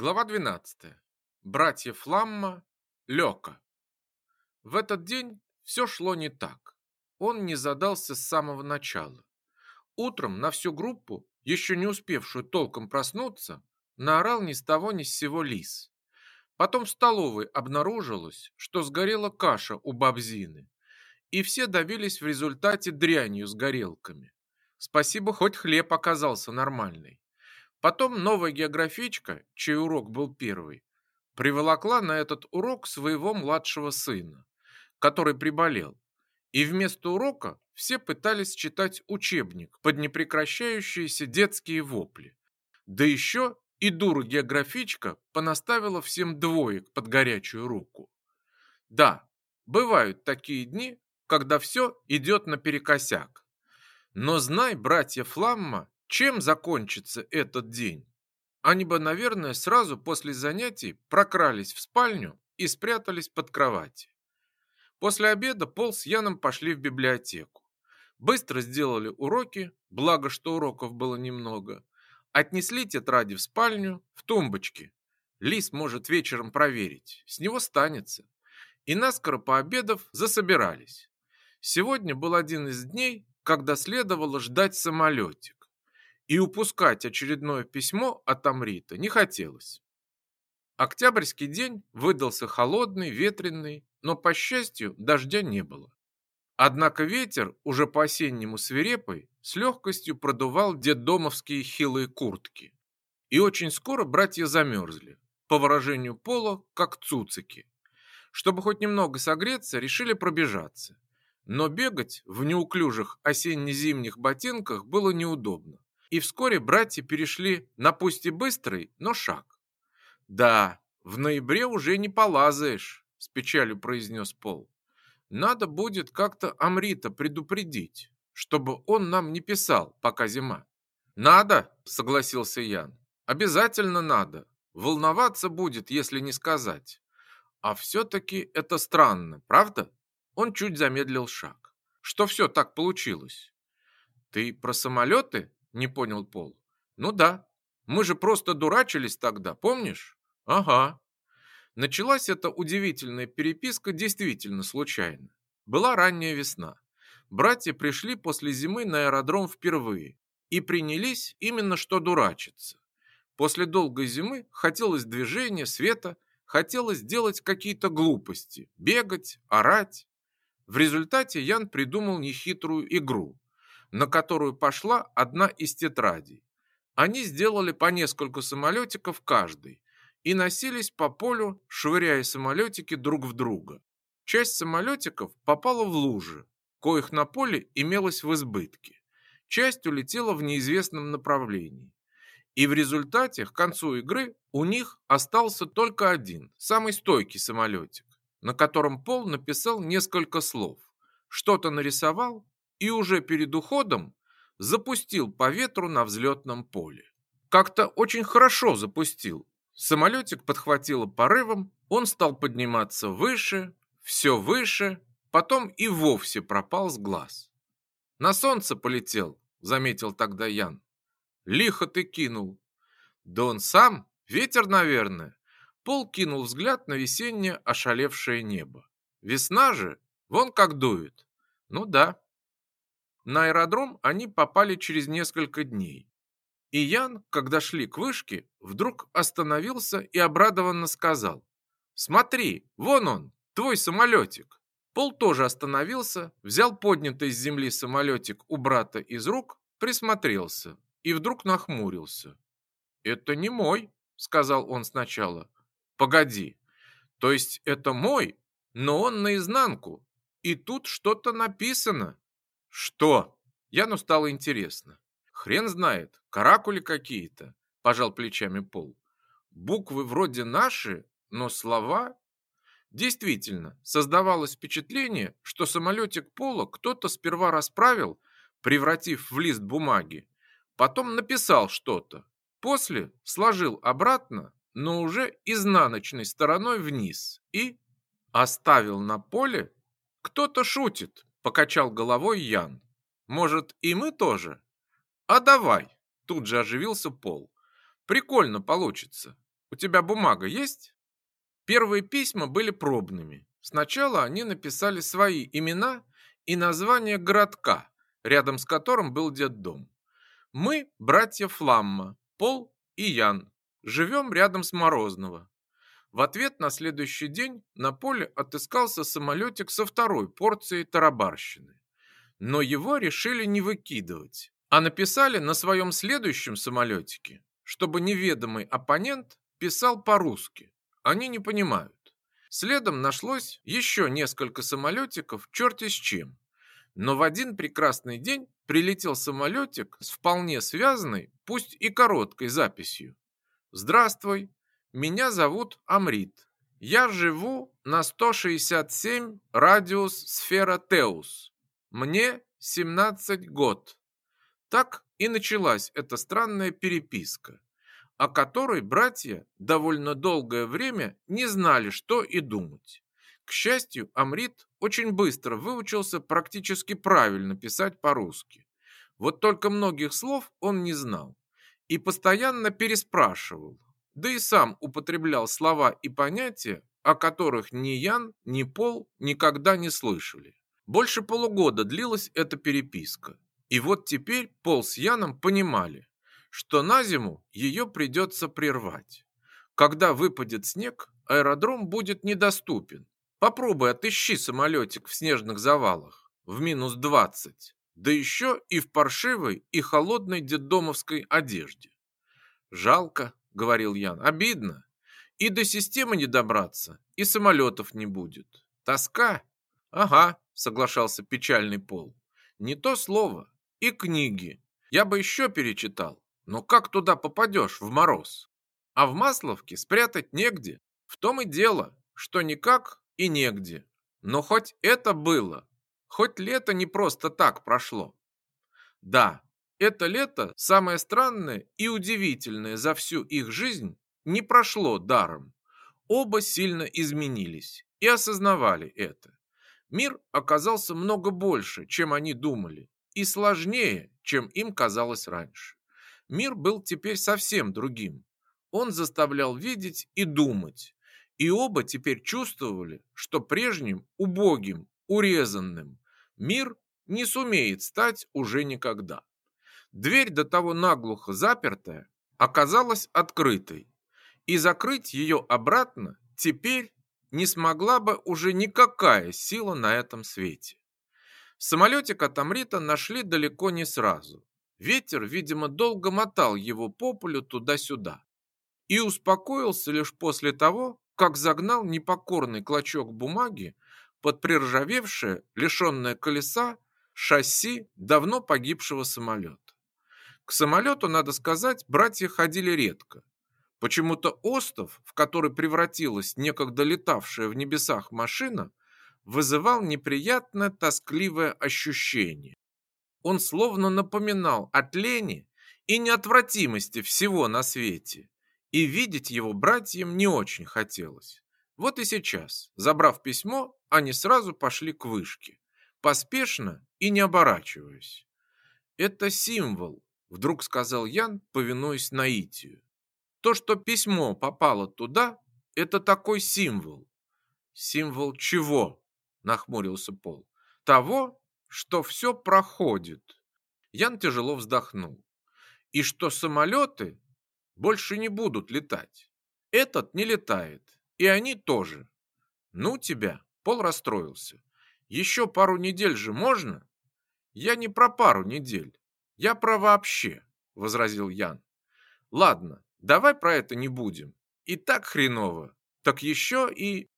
Глава 12. Братья Фламма, Лёка. В этот день все шло не так. Он не задался с самого начала. Утром на всю группу, еще не успевшую толком проснуться, наорал ни с того ни с сего лис. Потом в столовой обнаружилось, что сгорела каша у бабзины, и все давились в результате дрянью с горелками. Спасибо, хоть хлеб оказался нормальный. Потом новая географичка, чей урок был первый, приволокла на этот урок своего младшего сына, который приболел. И вместо урока все пытались читать учебник под непрекращающиеся детские вопли. Да еще и дура-географичка понаставила всем двоек под горячую руку. Да, бывают такие дни, когда все идет наперекосяк. Но знай, братья Фламма, чем закончится этот день? Они бы, наверное, сразу после занятий прокрались в спальню и спрятались под кровати. После обеда Пол с Яном пошли в библиотеку. Быстро сделали уроки, благо, что уроков было немного. Отнесли тетради в спальню, в тумбочке. Лис может вечером проверить, с него станется. И наскоро пообедав, засобирались. Сегодня был один из дней, когда следовало ждать самолетик и упускать очередное письмо от Амрита не хотелось. Октябрьский день выдался холодный, ветреный, но, по счастью, дождя не было. Однако ветер, уже по-осеннему свирепый, с легкостью продувал детдомовские хилые куртки. И очень скоро братья замерзли, по выражению Пола, как цуцики. Чтобы хоть немного согреться, решили пробежаться. Но бегать в неуклюжих осенне-зимних ботинках было неудобно и вскоре братья перешли на пусть и быстрый, но шаг. «Да, в ноябре уже не полазаешь», — с печалью произнес Пол. «Надо будет как-то Амрита предупредить, чтобы он нам не писал, пока зима». «Надо», — согласился Ян. «Обязательно надо. Волноваться будет, если не сказать. А все-таки это странно, правда?» Он чуть замедлил шаг. «Что все так получилось?» «Ты про самолеты?» Не понял Пол. Ну да, мы же просто дурачились тогда, помнишь? Ага. Началась эта удивительная переписка действительно случайно. Была ранняя весна. Братья пришли после зимы на аэродром впервые и принялись именно что дурачиться. После долгой зимы хотелось движения, света, хотелось делать какие-то глупости, бегать, орать. В результате Ян придумал нехитрую игру, на которую пошла одна из тетрадей. Они сделали по несколько самолетиков каждый и носились по полю, швыряя самолетики друг в друга. Часть самолетиков попала в лужи, коих на поле имелось в избытке. Часть улетела в неизвестном направлении. И в результате, к концу игры, у них остался только один, самый стойкий самолетик, на котором Пол написал несколько слов. Что-то нарисовал и уже перед уходом запустил по ветру на взлетном поле. Как-то очень хорошо запустил. Самолетик подхватило порывом, он стал подниматься выше, все выше, потом и вовсе пропал с глаз. «На солнце полетел», — заметил тогда Ян. «Лихо ты кинул». «Да он сам, ветер, наверное». Пол кинул взгляд на весеннее ошалевшее небо. «Весна же, вон как дует». «Ну да, на аэродром они попали через несколько дней. И Ян, когда шли к вышке, вдруг остановился и обрадованно сказал. «Смотри, вон он, твой самолетик». Пол тоже остановился, взял поднятый с земли самолетик у брата из рук, присмотрелся и вдруг нахмурился. «Это не мой», — сказал он сначала. «Погоди, то есть это мой, но он наизнанку, и тут что-то написано». Что? Яну стало интересно. Хрен знает, каракули какие-то, пожал плечами Пол. Буквы вроде наши, но слова... Действительно, создавалось впечатление, что самолетик Пола кто-то сперва расправил, превратив в лист бумаги, потом написал что-то, после сложил обратно, но уже изнаночной стороной вниз и оставил на поле. Кто-то шутит, Покачал головой Ян. Может, и мы тоже? А давай. Тут же оживился Пол. Прикольно получится. У тебя бумага есть? Первые письма были пробными. Сначала они написали свои имена и название городка, рядом с которым был детдом. Мы братья Фламма, Пол и Ян. Живем рядом с Морозного. В ответ на следующий день на поле отыскался самолетик со второй порцией тарабарщины. Но его решили не выкидывать, а написали на своем следующем самолетике, чтобы неведомый оппонент писал по-русски. Они не понимают. Следом нашлось еще несколько самолетиков, черти с чем. Но в один прекрасный день прилетел самолетик с вполне связанной, пусть и короткой записью. «Здравствуй, меня зовут Амрит. Я живу на 167 радиус сфера Теус. Мне 17 год». Так и началась эта странная переписка о которой братья довольно долгое время не знали, что и думать. К счастью, Амрит очень быстро выучился практически правильно писать по-русски. Вот только многих слов он не знал и постоянно переспрашивал, да и сам употреблял слова и понятия, о которых ни Ян, ни Пол никогда не слышали. Больше полугода длилась эта переписка. И вот теперь Пол с Яном понимали, что на зиму ее придется прервать. Когда выпадет снег, аэродром будет недоступен. Попробуй отыщи самолетик в снежных завалах в минус 20, да еще и в паршивой и холодной детдомовской одежде. «Жалко», — говорил Ян, — «обидно. И до системы не добраться, и самолетов не будет. Тоска?» «Ага», — соглашался печальный Пол. «Не то слово. И книги. Я бы еще перечитал. Но как туда попадешь в мороз? А в Масловке спрятать негде. В том и дело, что никак и негде. Но хоть это было, хоть лето не просто так прошло. Да, это лето, самое странное и удивительное за всю их жизнь, не прошло даром. Оба сильно изменились и осознавали это. Мир оказался много больше, чем они думали, и сложнее, чем им казалось раньше. Мир был теперь совсем другим. Он заставлял видеть и думать. И оба теперь чувствовали, что прежним, убогим, урезанным мир не сумеет стать уже никогда. Дверь до того наглухо запертая оказалась открытой, и закрыть ее обратно теперь не смогла бы уже никакая сила на этом свете. Самолетик от нашли далеко не сразу. Ветер, видимо, долго мотал его по полю туда-сюда и успокоился лишь после того, как загнал непокорный клочок бумаги под приржавевшее, лишенное колеса, шасси давно погибшего самолета. К самолету, надо сказать, братья ходили редко. Почему-то остов, в который превратилась некогда летавшая в небесах машина, вызывал неприятное тоскливое ощущение. Он словно напоминал о тлении и неотвратимости всего на свете, и видеть его братьям не очень хотелось. Вот и сейчас, забрав письмо, они сразу пошли к вышке, поспешно и не оборачиваясь. «Это символ», — вдруг сказал Ян, повинуясь наитию. «То, что письмо попало туда, это такой символ». «Символ чего?» — нахмурился Пол. «Того, что все проходит. Ян тяжело вздохнул. И что самолеты больше не будут летать. Этот не летает, и они тоже. Ну тебя, Пол расстроился. Еще пару недель же можно? Я не про пару недель, я про вообще, возразил Ян. Ладно, давай про это не будем. И так хреново, так еще и...